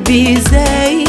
bize